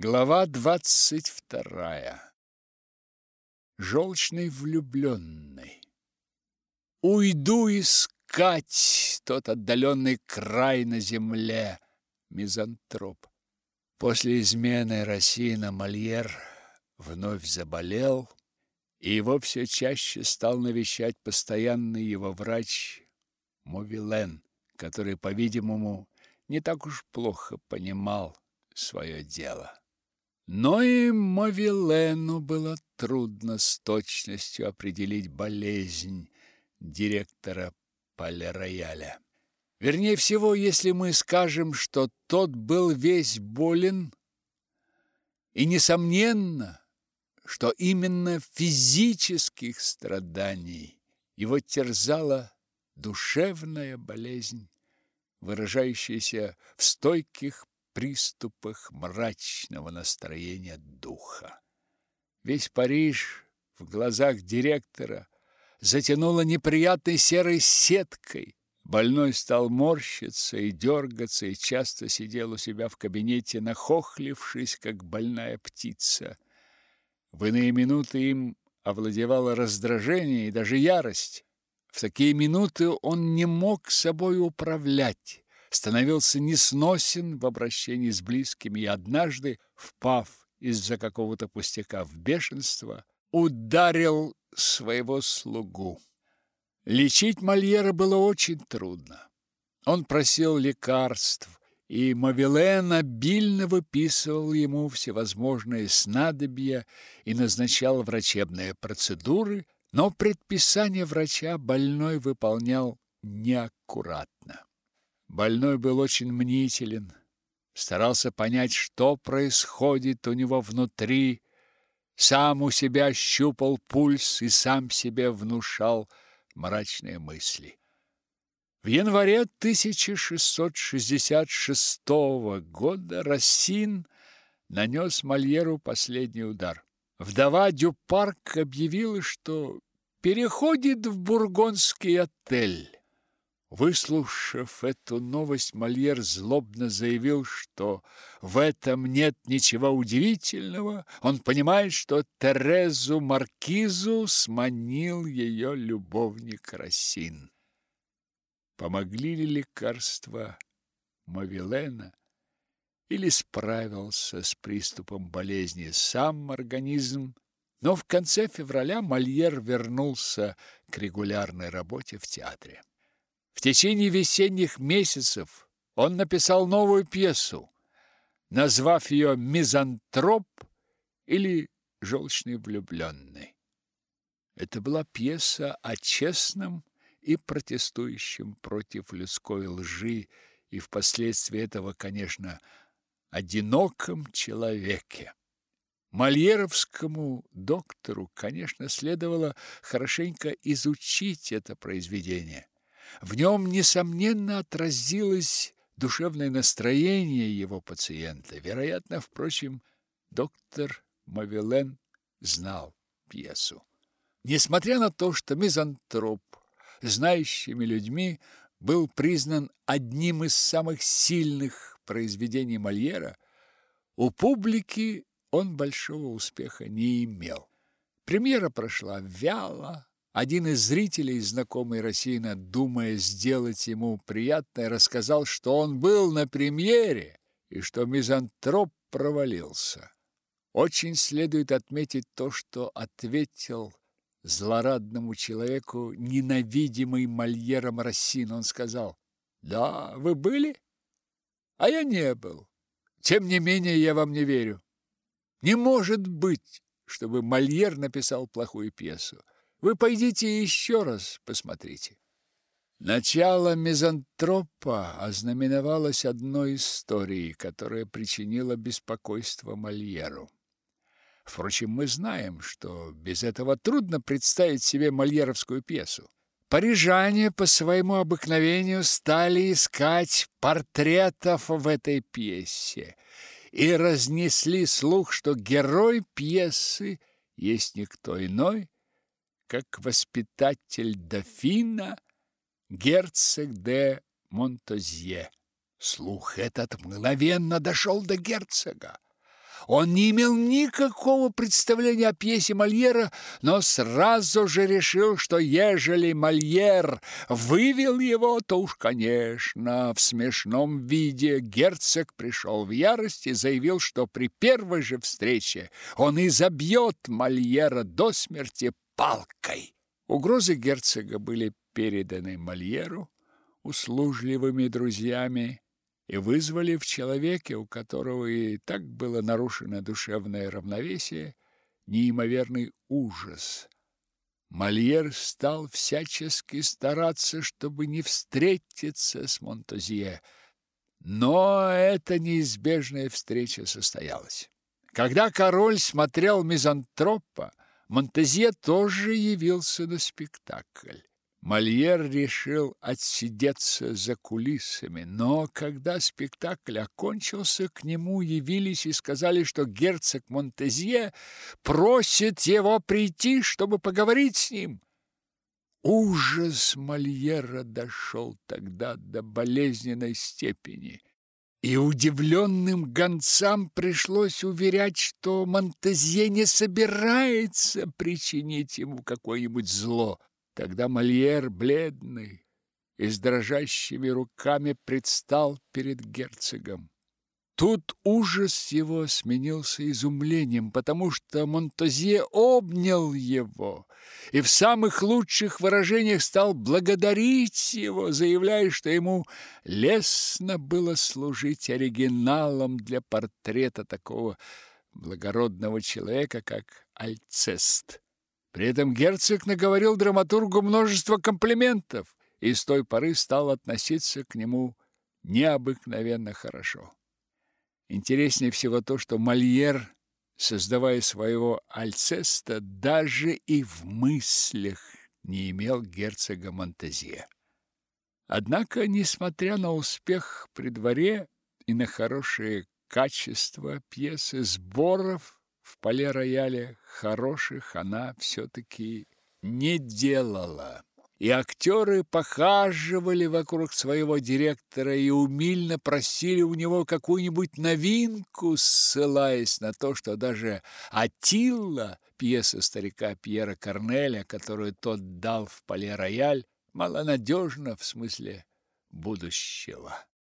Глава двадцать вторая. Желчный влюбленный. Уйду искать тот отдаленный край на земле, мизантроп. После измены Рассина Мольер вновь заболел, и его все чаще стал навещать постоянный его врач Мовилен, который, по-видимому, не так уж плохо понимал свое дело. Но и Мовилену было трудно с точностью определить болезнь директора Пале-Рояля. Вернее всего, если мы скажем, что тот был весь болен, и несомненно, что именно физических страданий его терзала душевная болезнь, выражающаяся в стойких приступах мрачного настроения духа. Весь Париж в глазах директора затянуло неприятной серой сеткой. Больной стал морщиться и дергаться, и часто сидел у себя в кабинете, нахохлившись, как больная птица. В иные минуты им овладевало раздражение и даже ярость. В такие минуты он не мог собой управлять становился несносен в обращении с близкими и однажды, впав из-за какого-то пустяка в бешенство, ударил своего слугу. Лечить Мольера было очень трудно. Он просил лекарств, и Мавилен обильно выписывал ему всевозможные снадобья и назначал врачебные процедуры, но предписание врача больной выполнял неаккуратно. Больной был очень мнителен, старался понять, что происходит у него внутри, сам у себя щупал пульс и сам себе внушал мрачные мысли. В январе 1666 года Рассин нанес Мольеру последний удар. Вдова Дюпарк объявила, что переходит в бургондский отель. Выслушав эту новость, Мольер злобно заявил, что в этом нет ничего удивительного. Он понимает, что Терезу Маркизу сманил ее любовник Рассин. Помогли ли лекарства Мавилена или справился с приступом болезни сам организм? Но в конце февраля Мольер вернулся к регулярной работе в театре. В течение весенних месяцев он написал новую пьесу, назвав ее «Мизантроп» или «Желчный влюбленный». Это была пьеса о честном и протестующем против людской лжи и впоследствии этого, конечно, одиноком человеке. Мольеровскому доктору, конечно, следовало хорошенько изучить это произведение. В нем, несомненно, отразилось душевное настроение его пациента. Вероятно, впрочем, доктор Мавилен знал пьесу. Несмотря на то, что мизантроп знающими людьми был признан одним из самых сильных произведений Мольера, у публики он большого успеха не имел. Премьера прошла вяло, один из зрителей, знакомый Рассина, думая сделать ему приятное, рассказал, что он был на премьере и что мизантроп провалился. Очень следует отметить то, что ответил злорадному человеку ненавидимый Мольером Рассин. Он сказал, «Да, вы были, а я не был. Тем не менее, я вам не верю. Не может быть, чтобы Мольер написал плохую пьесу. Вы пойдите еще раз посмотрите. Начало мизантропа ознаменовалось одной историей, которая причинила беспокойство Мольеру. Впрочем, мы знаем, что без этого трудно представить себе мольеровскую пьесу. Парижане по своему обыкновению стали искать портретов в этой пьесе и разнесли слух, что герой пьесы есть никто иной, как воспитатель дофина герцог де Монтозье. Слух этот мгновенно дошел до герцога. Он не имел никакого представления о пьесе Мольера, но сразу же решил, что ежели Мольер вывел его, то уж, конечно, в смешном виде герцог пришел в ярость и заявил, что при первой же встрече он и забьет Мольера до смерти палкой. Угрозы герцога были переданы Мольеру услужливыми друзьями, и вызвали в человеке, у которого и так было нарушено душевное равновесие, неимоверный ужас. Мольер стал всячески стараться, чтобы не встретиться с Монтозье, но эта неизбежная встреча состоялась. Когда король смотрел мизантропа, Монтезье тоже явился на спектакль. Мольер решил отсидеться за кулисами, но когда спектакль окончился, к нему явились и сказали, что герцог Монтезье просит его прийти, чтобы поговорить с ним. Ужас Мольера дошел тогда до болезненной степени, и удивленным гонцам пришлось уверять, что Монтезье не собирается причинить ему какое-нибудь зло. Тогда Мольер, бледный и с дрожащими руками, предстал перед герцогом. Тут ужас его сменился изумлением, потому что Монтозье обнял его и в самых лучших выражениях стал благодарить его, заявляя, что ему лестно было служить оригиналом для портрета такого благородного человека, как Альцест. При этом герцог наговорил драматургу множество комплиментов и с той поры стал относиться к нему необыкновенно хорошо. Интереснее всего то, что Мольер, создавая своего Альцеста, даже и в мыслях не имел герцога Монтезье. Однако, несмотря на успех при дворе и на хорошие качества пьесы, сборов в поле-рояле хороших она все-таки не делала. И актеры похаживали вокруг своего директора и умильно просили у него какую-нибудь новинку, ссылаясь на то, что даже «Атилла» пьеса старика Пьера Корнеля, которую тот дал в поле-рояль, малонадежна в смысле будущего.